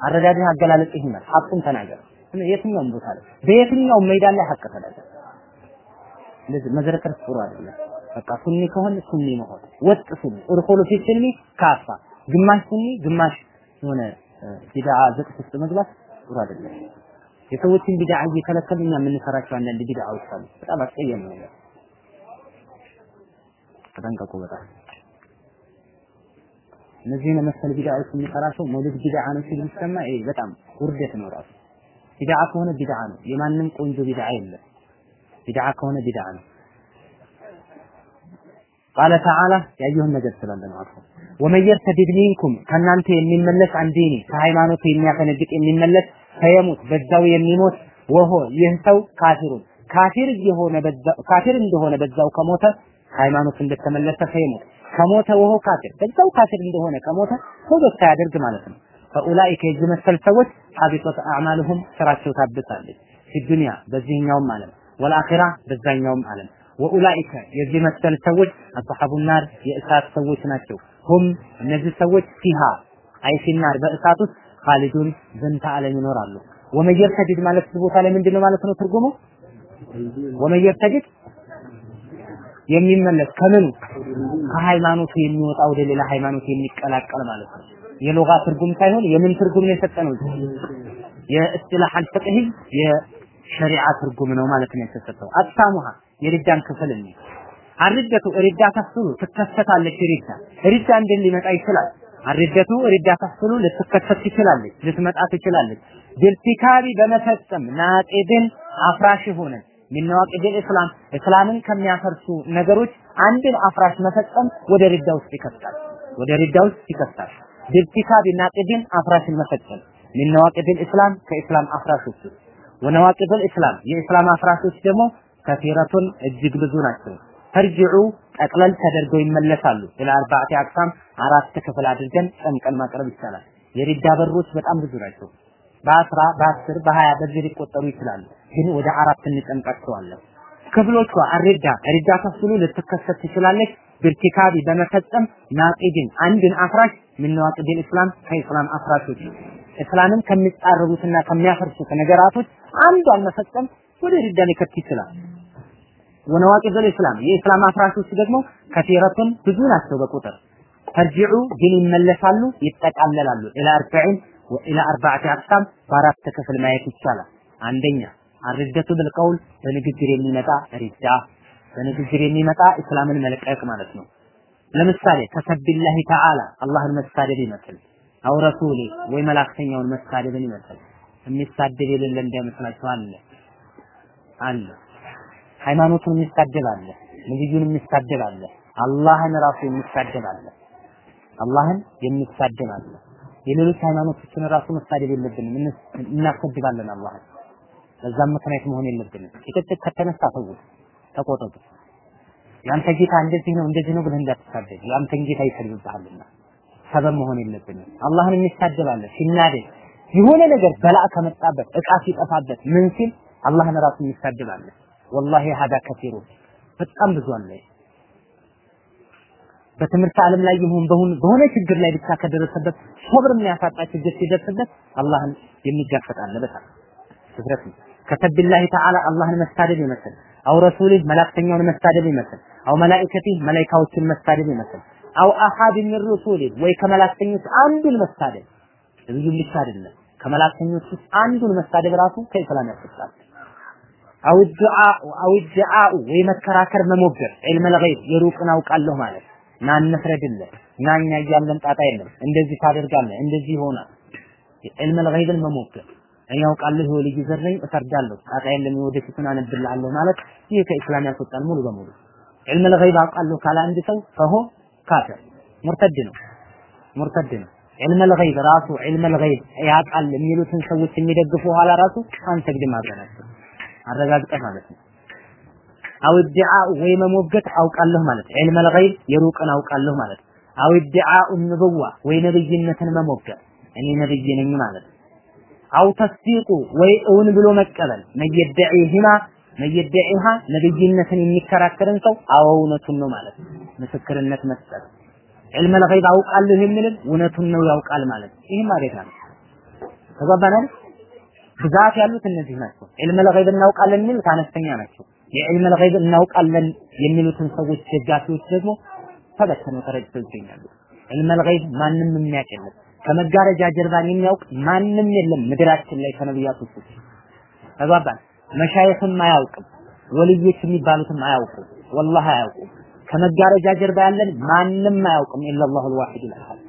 አረዳድህ አገላለጽ ይሆናል ሐቁን ተናገር። የትኛውም ቦታ ላይ በየትኛውም ሜዳ ላይ ሐቅ ተናገር። እንደዚህ መዘረከር ጥሩ አይደለም በቃ ሱኒ ከሆነ ሱኒ መሆን ወጥ ሱኒ እርኮሉ ፊ ስልሚ ካፋ ግማሽ ሱኒ ግማሽ የሆነ ቢድዓ ዘቅት ውስጥ መግባት ጥሩ አይደለም። የሰዎችን ቢድዓ እየከለከልን እኛ የምንሰራቸው አንዳንድ ቢድዓዎች አሉ። በጣም አስቀያሚ ነገር። ተጠንቀቁ በጣም። እነዚህን መሰል ቢድዓዎች የሚሰራ ሰው መውሊድ ቢድዓ ነው ሲል ሲሰማ ይሄ በጣም ውርደት ነው ራሱ። ቢድዓ ከሆነ ቢድዓ ነው። የማንም ቆንጆ ቢድዓ የለም። ቢድዓ ከሆነ ቢድዓ ነው قال تعالى ያየውን ነገር ስላለ ነው አልፎ ومن يرتدد منكم ከእናንተ የሚመለስ عن دينه ከሃይማኖቱ የሚያፈነግጥ የሚመለስ فيمت በዛው የሚሞት وهو ይህ ሰው كافر ካፊር የሆነ ካፊር እንደሆነ በዛው ከሞተ ሃይማኖት እንደተመለሰ فيمت ከሞተ وهو ካፊር በዛው ካፊር እንደሆነ ከሞተ ተውበት ሳያደርግ ማለት ነው فأولئك የዚህ መሰል ሰዎች حبطت أعمالهم ስራቸው ታብሳለች في الدنيا በዚህኛውም ዓለም والآخرة በዛኛውም ዓለም وأولئك የዚህ መሰል ሰዎች أصحاب النار የእሳት ሰዎች ናቸው። هم እነዚህ ሰዎች فيها أي في النار በእሳት ውስጥ خالدون ዘንተ ዓለም ይኖራሉ። ومن يرتدد ማለት ቦታ ላይ ምንድነው ማለት ነው ትርጉሙ? ومن يرتدد የሚመለስ ከምኑ? ከሃይማኖቱ የሚወጣ ወደ ሌላ ሃይማኖት የሚቀላቀል ማለት ነው። የሎጋ ትርጉም ሳይሆን የምን ትርጉም ነው የሰጠነው? የ اصطلاح الفقه የሸሪዓ ትርጉም ነው ማለት ነው የተሰጠው። أقسامها የሪዳን ክፍል ነው الردة ሪዳ تحصل ትከሰታለች ሪዳ። ሪዳ እንደን ሊመጣ ይችላል? الردة ሪዳ تحصل ልትከሰት ትችላለች ልትመጣ ትችላለች። بارتكاب በመፈጸም ناقض አፍራሽ ሆነ። من نواقض الإسلام። እስላምን ከሚያፈርሱ ነገሮች አንድን አፍራሽ መፈጸም ወደ ሪዳ ውስጥ ይከታል ወደ ሪዳ ውስጥ ይከታል بارتكاب ناقض አፍራሽን መፈጸም። من نواقض الإسلام ከእስላም አፍራሾች ونواقض الإسلام። የእስላም አፍራሾች ደግሞ كثيرة እጅግ ብዙ ናቸው። ترجع ጠቅለል ተደርገው ይመለሳሉ። إلى أربعة أقسام አራት ክፍል አድርገን ጨምቀን ማቅረብ ይቻላል። የሪዳ በሮች በጣም ብዙ ናቸው። በአስራ በአስር በሀያ በዚህ ሊቆጠሩ ይችላሉ። ግን ወደ አራት እንጨምቃቸዋለን ክፍሎቿ አሪዳ ሪዳ ተፍስሉ ልትከሰት ትችላለች። ብርቲካቢ በመፈጸም ናቂድን አንድን አፍራሽ ምን ነዋቂድል እስላም ከእስላም አፍራሾች። እስላምን ከሚጻረሩትና ከሚያፈርሱት ነገራቶች አንዷን መፈጸም ወደ ሪዳ ሊከት ይችላል። ወነዋቂድል እስላም የእስላም አፍራሾች ደግሞ ከሲረቱን ብዙ ናቸው በቁጥር። ተርጅዑ ግን ይመለሳሉ ይጠቃለላሉ። ኢላ አርባዒን ወኢላ አርባዕቲ አቅሳም ክፍል ማየት ይቻላል። አንደኛ አርደቱ ብልቀውል በንግግር የሚመጣ ሪዳ። በንግግር የሚመጣ እስላምን መልቀቅ ማለት ነው። ለምሳሌ ከሰቢላሂ ተዓላ አላህን መሳደብ ይመስል አው ረሱሌ ወይ መላእክተኛውን መሳደብን ይመስል የሚሳደብ የሌለ እንዳይመስላችሁ አለ አለ ሃይማኖቱን የሚሳደብ አለ ነብዩን የሚሳደብ አለ አላህን ራሱ የሚሳደብ አለ። አላህን የሚሳደብ አለ። የሌሎች ሃይማኖቶችን ራሱ መሳደብ የለብንም። እናሰድባለን አላህን። በዛም ምክንያት መሆን የለብንም። ጭቅጭቅ ከተነሳ ተውት፣ ተቆጠጡ። ያንተ ጌታ እንደዚህ ነው እንደዚህ ነው ብለህ እንዳትሳደብ፣ ያንተን ጌታ ይሰድብብሃልና ሰበብ መሆን የለብንም። አላህን የሚሳደብ አለ ሲናደድ የሆነ ነገር በላእ ከመጣበት እቃ ሲጠፋበት ምን ሲል አላህን ራሱ አለ። ወላሂ ሀዳ ከሲሩ በጣም ብዙ አለ። በትምህርት ዓለም ላይ ይሁን በሁን በሆነ ችግር ላይ ብቻ ከደረሰበት ሶብር የሚያሳጣ ችግር ሲደርስበት አላህን የሚጋፈጥ አለ። በጣም ድፍረት ነው። ከሰብላሂ ተዓላ አላህን መሳደብ ይመስል አው ረሱሊህ መላእክተኛውን መሳደብ ይመስል አው መላኢከቲህ መላኢካዎችን መሳደብ ይመስል አው አሐድ ሚን ሩሱሊህ ወይ ከመላእክተኞች አንዱን መሳደብ ነብዩን ብቻ አይደለም ከመላእክተኞች ውስጥ አንዱን መሳደብ ራሱ ከኢስላም ያስወጣል። አው ዱዓ አው ዱዓ ወይ መከራከር መሞገር ዒልመል ገይብ የሩቅን አውቃለሁ ማለት ና እንፍረድልህ ና እኛ ጣጣ የለም። እንደዚህ ታደርጋለህ እንደዚህ ይሆናል። ዒልመል ገይብን መሞገር እኔ አውቃለሁ ይኸው ልጅ ዘር ነኝ እፈርዳለሁ ጣጣ የለም ወደፊቱን አነብልሃለሁ ማለት ይህ ከኢስላም ያስወጣል ሙሉ በሙሉ። ዒልመል ገይብ አውቃለሁ ካለ አንድ ሰው ፈሆ ካፊር ሙርተድ ነው ሙርተድ ነው። ዒልመል ገይብ ራሱ ዒልመል ገይብ ያውቃል የሚሉትን ሰዎች የሚደግፉ ኋላ ራሱ አንሰግድም አብረናቸው አረጋግጠህ ማለት ነው። አው ወይ መሞገት አውቃለሁ ማለት ዒልም አልገይብ የሩቅን አውቃለሁ ማለት አው ዲዓ ንቡዋ ወይ ነብይነትን መሞገት እኔ ነብይ ነኝ ማለት አው ተስዲቁ ወይ እውን ብሎ መቀበል መየደዒህማ መየደዒሃ ነብይነትን የሚከራከርን ሰው አዎ እውነቱን ነው ማለት ምስክርነት መስጠት ዒልም አልገይብ አውቃለሁ የምልን እውነቱን ነው ያውቃል ማለት ይህም አቤት ነው። ተጓባናል ብዛት ያሉት እነዚህ ናቸው። ዒልመል ገይብ እናውቃለን የሚሉት አነስተኛ ናቸው። የዒልመል ገይብ እናውቃለን የሚሉትን ሰዎች ደጋፊዎች ደግሞ ተበተነው ተረድተው ይገኛሉ። ዒልመል ገይብ ማንም የሚያውቅ የለም። ከመጋረጃ ጀርባን የሚያውቅ ማንም የለም። ምድራችን ላይ ከነቢያቶች ውስጥ ተግባባን? መሻይኽም አያውቅም ወልዮች የሚባሉትም አያውቁም ወላሂ አያውቁም። ከመጋረጃ ጀርባ ያለን ማንም አያውቅም ኢላላሁ አልዋሂድ አልአሐድ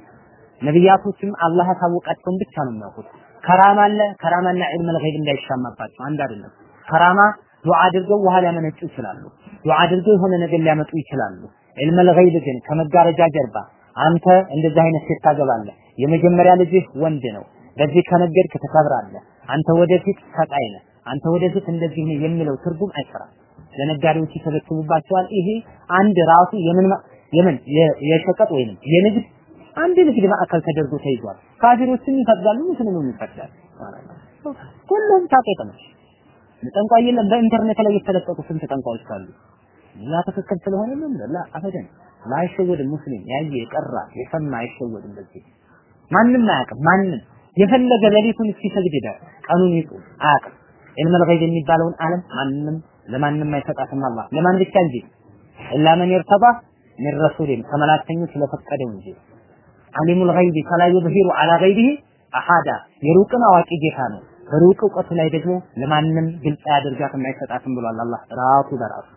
ነቢያቶችም አላህ ያሳወቃቸውን ብቻ ነው የሚያውቁት ከራማ አለ ከራማና ዒልመል ገይብ እንዳይሻማባቸው። አንድ አይደለም። ከራማ ዱዓ አድርገው ውሃ ሊያመነጩ ይችላሉ። ዱዓ አድርገው የሆነ ነገር ሊያመጡ ይችላሉ። ዒልመል ገይብ ግን ከመጋረጃ ጀርባ አንተ እንደዚህ አይነት ሴት ታገባለህ። የመጀመሪያ ልጅህ ወንድ ነው። በዚህ ከነገድክ ትከብራለህ አንተ ወደፊት ሰቃይ ነህ። አንተ ወደፊት እንደዚህ ነው የሚለው ትርጉም አይሰራም። ለነጋዴዎች ይሰበስቡባቸዋል። ይሄ አንድ ራሱ የምን የምን የሸቀጥ ወይንም የንግድ አንድ ንግድ ማዕከል ተደርጎ ተይዟል። ካፊሮችም ይፈቅዳሉ ሙስሊሙም ይፈቅዳል። ሁሉም ታቄጥ ነው ጠንቋይ የለም። በኢንተርኔት ላይ የተለቀቁ ስንት ጠንቋዮች ካሉ? ያ ትክክል ስለሆነ ምን ላ አበደን ላይሸወድም ሙስሊም። ያየ የቀራ የሰማ አይሸወድም በዚህ። ማንም አያውቅም። ማንም። የፈለገ ሌሊቱን እስኪሰግድ ይዳል ቀኑን ይጡ አያውቅም። ዒልመል ገይብ የሚባለውን ዓለም ማንም ለማንም አይሰጣትም አላህ። ለማን ብቻ እንጂ? ኢላ መን ይርተባ ሚን ረሱሊን ከመላእክተኞች ለፈቀደው እንጂ አሊሙል ገይቢ ፈላ ዩዝሂሩ ዐላ ገይቢሂ አሐዳ የሩቅን አዋቂ ጌታ ነው። በሩቅ እውቀቱ ላይ ደግሞ ለማንም ግልጽ አያደርጋትም አይሰጣትም ብሏል አላህ ራሱ በራሱ።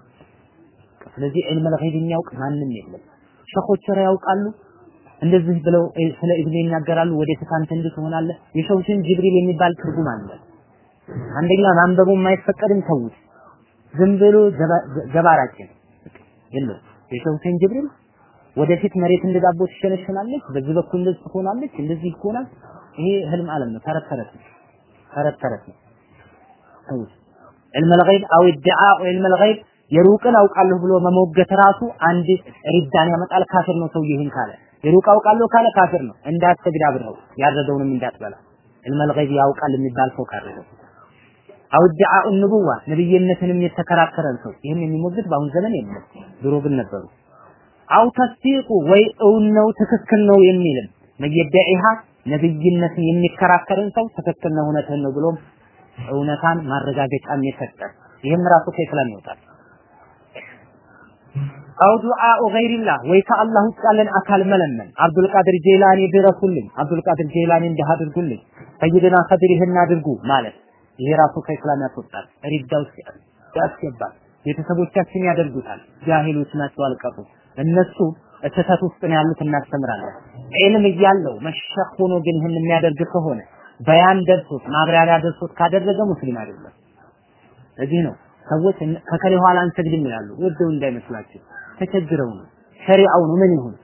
ስለዚህ ዒልመል ገይብ የሚያውቅ ማንም የለም። ሸኾች ኧረ ያውቃሉ? እንደዚህ ብለው ስለ ኢብኑ ይናገራሉ። ወደፊት አንተ እንዲህ ትሆናለህ? የሸውትን ጅብሪል የሚባል ትርጉም አለ። አንደኛ ማንበቡ የማይፈቀድም ተውት ዝም ብሎ ዘባራቂ የለም። የሸውትን ጅብሪል ወደፊት መሬት እንደ ትሸነሸናለች በዚህ በኩል እንደዚህ ትሆናለች እንደዚህ ይሆናል። ይሄ ህልም ዓለም ነው። ተረት ተረት ነው። ተረት ተረት ነው። ዒልመል ገይብ አው ኢድዓኡ ዒልመል ገይብ የሩቅን አውቃለሁ ብሎ መሞገት ራሱ አንድ ሪዳን ያመጣል። ካፊር ነው ሰው ይህን ካለ። የሩቅ አውቃለሁ ካለ ካፊር ነው። እንዳትሰግድ አብረው ያረደውንም እንዳትበላ። ዒልመል ገይብ ያውቃል የሚባል ሰው ካረደው አው ኢድዓኡ ንቡዋ ነብይነትንም የተከራከረን ሰው። ይህን የሚሞግት በአሁን ዘመን የለም። ድሮ ግን ነበሩ አው ተስዲቁ ወይ እውን ነው ትክክል ነው የሚልም መየደዒሃ ነብይነትን የሚከራከርን ሰው ትክክል ነው እውነትህን ነው ብሎም እውነታን ማረጋገጫም የሰጠ። ይህም ራሱ ከኢስላም ይወጣል? አው ዱዓኡ ገይሪላህ ወይ ከአላህ ውጭ ያለን አካል መለመን። አብዱል ቃድር ጄላኒ ድረሱልኝ አብዱል ቃድር ጄላኒ እንዲህ አድርጉልኝ ሰይድና ኸድር ይህን አድርጉ ማለት። ይሄ ራሱ ከኢስላም ያስወጣል? ሪዳ ውስጥ ያስገባል ቤተሰቦቻችን ያደርጉታል ጃሂሎች ናቸው አልቀጡ እነሱ እስተት ውስጥ ነው ያሉት እናስተምራለን። ዒልም እያለው መሸኽ ሆኖ ግን ይህን የሚያደርግ ከሆነ በያን ደርሶት ማብራሪያ ደርሶት ካደረገ ሙስሊም አይደለም። እዚህ ነው ሰዎች ከከሌ ኋላ አንሰግድም ይላሉ። ወደው እንዳይመስላችሁ ተቸግረው ነው። ሸሪዓው ነው ምን ይሁን?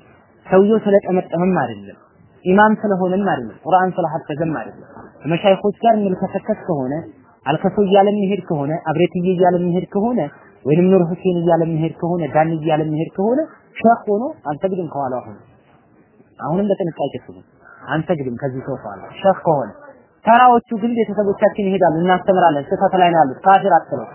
ሰውየው ስለጠመጠመም አይደለም ኢማም ስለሆነም አይደለም ቁርአን ስለሐፈዘም አይደለም። መሻይኾች ጋር የሚልከሰከስ ከሆነ አልከሶ እያለ የሚሄድ ከሆነ አብሬትዬ እያለ የሚሄድ ከሆነ ወይንም ኑር ሁሴን እያለ የሚሄድ ከሆነ ዳን እያለ የሚሄድ ከሆነ ሸህ ሆኖ አንሰግድም ከኋላ ሆኖ አሁንም በጥንቃቄ ስሙ። አንሰግድም ከዚህ ሰው ኋላ ሸህ ከሆነ ተራዎቹ ግን ቤተሰቦቻችን ይሄዳሉ እናስተምራለን ስህተት ላይ ነው ያሉት ካፊር አትለው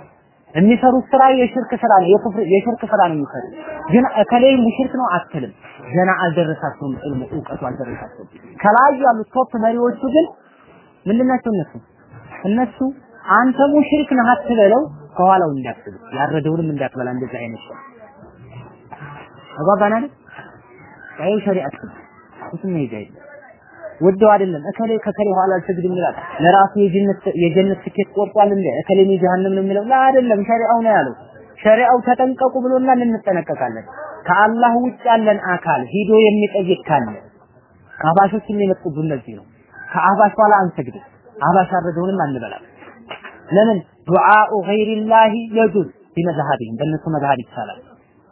የሚሰሩት ስራ የሽርክ ስራ ነው የኩፍር የሽርክ ስራ ነው የሚሰሩት። ግን እከሌ ሙሽሪክ ነው አትልም። ገና አልደረሳቸውም ዕልሙ እውቀቱ አልደረሳቸውም ከላይ ያሉት top መሪዎቹ ግን ምንድናቸው እነሱ? እነሱ አንተ ሙሽሪክ ነህ አትበለው ከኋላው እንዳትል ያረደውንም እንዳትበላ እንደዛ አይነት ሰው። አባባና አይ ሸሪዓት እሱም ይዘይ ወደው አይደለም። እከሌ ከከሌ ኋላ አልሰግድም ይላል ለራሱ የጀነት የጀነት ትኬት ቆርጧል እንደ እከሌ የጀሃነም ነው የሚለው። አይደለም ሸሪዓው ነው ያለው። ሸሪዓው ተጠንቀቁ ብሎና እንጠነቀቃለን። ከአላህ ውጭ ያለን አካል ሂዶ የሚጠይቅ ካለ ከአባሾች የሚመጡብን እነዚህ ነው። ከአባሽ ኋላ አንሰግድም። አባሽ አረደውንም አንበላም ለምን? ዱዓኡ ገይሪላሂ የጁዝ ቢመዝሀቢህም በእነሱ መዝሀብ ይቻላል።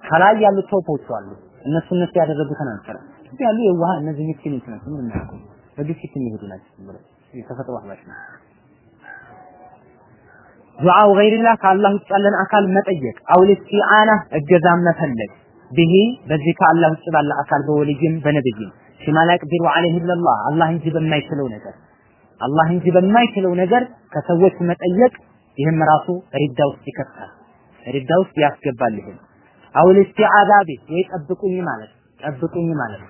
ከላይ ያሉት ቶፖቹ አሉ። እነሱ እነሱ ያደረጉትን አንሰራ ያሉ የዋህ እነዚህ ምስኪኖች ናቸው። ምን እናያውቁ በግፊት የሚሄዱ ናቸው። ብሎ የተፈጥሮ አህባሽ ነው ዱዓው ገይሪላህ ከአላህ ውጭ ያለን አካል መጠየቅ አውል ኢስቲዓና እገዛም መፈለግ። ብሂ በዚህ ከአላህ ውጭ ባለ አካል በወልይም በነብይም። ፊማ ላ የቅዲሩ ዐለይሂ ኢለላህ አላህ እንጂ በማይችለው ነገር አላህ እንጂ በማይችለው ነገር ከሰዎች መጠየቅ ይህም ራሱ ردة ውስጥ ይከታል ردة ውስጥ ያስገባል ይሄን أو الاستعاذة به ወይ ጠብቁኝ ማለት ጠብቁኝ ማለት።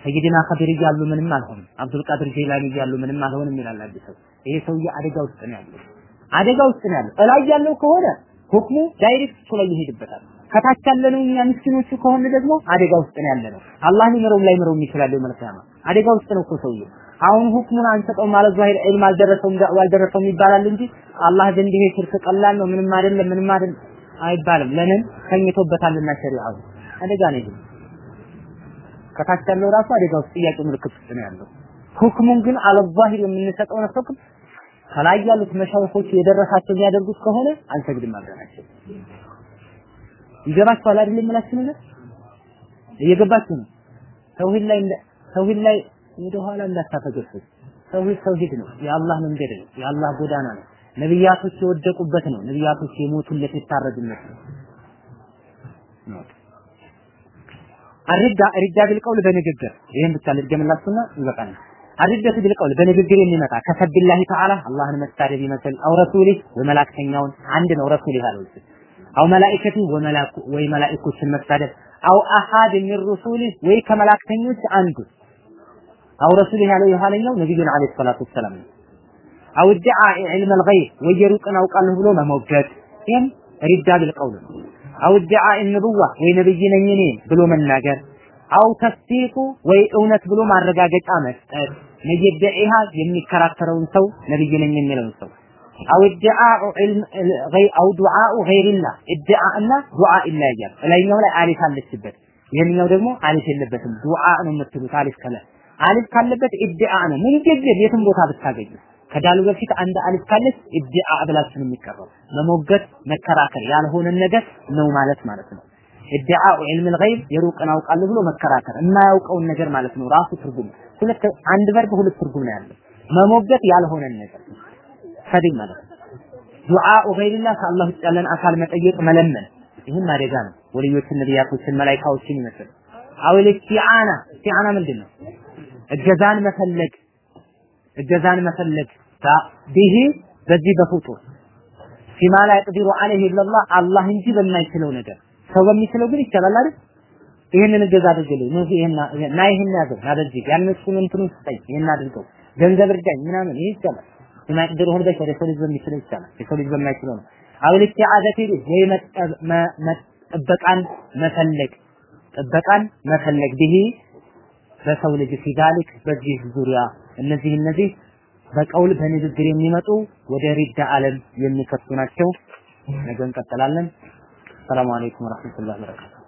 سيدنا ኸዲር እያሉ ምንም አልሆንም አብዱል ቃድር ጀይላኒ እያሉ ምንም አልሆንም ይላል አዲስ ሰው። ይሄ ሰውዬ አደጋ ውስጥ ነው ያለው። አደጋ ውስጥ ነው ያለው። እላይ ያለው ከሆነ ሁክሙ direct እሱ ላይ ይሄድበታል። ከታች ያለነው እኛ ምስኪኖቹ ከሆነ ደግሞ አደጋ ውስጥ ነው ያለነው። አላህ ሊምረው ላይምረው መልካም አደጋ ውስጥ ነው እኮ ሰውዬው አሁን ሁክሙን አንሰጠው ማለት ዛሂር ዒልም አልደረሰውም አልደረሰውም ይባላል እንጂ አላህ ዘንድ ይሄ ሽርክ ቀላል ነው ምንም አይደለም ምንም አይደለም አይባልም። ለምን? ተኝቶበታልና ሸሪዓው አደጋ ነው ከታች ያለው ራሱ አደጋ ውስጥ ጥያቄ ምልክት ውስጥ ነው ያለው። ሁክሙን ግን አለዛሂር የምንሰጠው ነው ሁክም። ከላይ ያሉት መሻይኾች የደረሳቸው የሚያደርጉት ከሆነ አንሰግድም አብረናቸው ይገባችኋል አይደል የምላችሁ ነገር? እየገባችሁ ነው? ተውሂድ ላይ ተውሂድ ላይ ወደ ኋላ እንዳታፈገፍግ። ተውሂድ ተውሂድ ነው። የአላህ መንገድ ነው። የአላህ ጎዳና ነው። ነብያቶች የወደቁበት ነው። ነብያቶች የሞቱለት የታረዱለት ነው። አርዳ ሪዳ ቢልቀውል በንግግር። ይሄን ብቻ ልድገምላችሁና ይበቃል አርደቱ ቢልቀውል በንግግር የሚመጣ ከሰብላሂ ተዓላ አላህን መሳደብ ይመስል አው ረሱሊ ወይ መልእክተኛውን አንድ ነው። ረሱል ያለው أو ملائكته ወመላኩ ወይ መላእክቶችን መሳደብ أو أحد من رسله ወይ ከመልእክተኞች አንዱ أو ረሱል ያለው የኋለኛው ነብዩን عليه الصلاة والسلام ነው። أو ادعاء علم الغيب ወይ የሩቅን አውቃለሁ ብሎ መሞገት ይህም ردة بالقول ነው። أو ادعاء النبوة ወይ ነብይ ነኝ እኔ ብሎ መናገር أو تصديق ወይ እውነት ብሎ ማረጋገጫ መስጠት لمن يدعيها የሚከራከረውን ሰው ነብይ ነኝ የሚለውን ሰው أو ادعاء علم الغيب أو دعاء غير الله ادعاء እና دعاء ይለያያል ላይኛው ላይ አሊፍ አለችበት፣ ይህኛው ደግሞ አሊፍ የለበትም። دعاء ነው የምትሉት አሊፍ ከላይ አሊፍ ካለበት ኢድዓ ነው። ምን ይገድል? የትም ቦታ ብታገኙ ከዳሉ በፊት አንድ አሊፍ ካለች ኢድዓ ብላችሁ ነው የሚቀረው። መሞገት፣ መከራከር ያልሆነ ነገር ነው ማለት ማለት ነው። ኢድዓ ዒልም الغይብ የሩቅን አውቃለሁ ብሎ መከራከር የማያውቀውን ነገር ማለት ነው። ራሱ ትርጉም ሁለት አንድ በርግ ሁለት ትርጉም ነው ያለው። መሞገት ያልሆነ ነገር ከዲም ማለት ነው። ዱዓ ወገይሪላህ ከአላህ ውጭ ያለን አካል መጠየቅ መለመን፣ ይህም አደጋ ነው። ወልዮችን፣ ነቢያቶችን፣ መላኢካዎችን ይመስል አው ልስቲዓና ስቲዓና ምንድን ነው? እገዛን መፈለግ እገዛን መፈለግ ቢሂ በዚህ በፍጡር ፊማ ላ የቅዲሩ ዐለይሂ ኢለላህ አላህ እንጂ በማይችለው ነገር ሰው በሚችለው ግን ይቻላል አይደል? ይሄንን እገዛ አድርግልኝ ነው ይሄን ይሄን ያዘው ና በዚህ ያን እሱን እንትኑ ስጠኝ ይሄን አድርገው ገንዘብ እርዳኝ ምናምን ይሄ ይቻላል። فيما يقدر عليه البشر የሰው ልጅ በሚችለው ይቻላል። የሰው ልጅ በማይችለው ነው። أو الاستعاذة ወይ ጥበቃን መፈለግ ጥበቃን መፈለግ به በሰው ልጅ في ذلك በዚህ ዙሪያ እነዚህ እነዚህ በ قول በንግግር የሚመጡ ወደ ردة ዓለም የሚከቱ ናቸው። ነገ እንቀጥላለን። ሰላም አለይኩም ወራህመቱላሂ ወበረካቱ።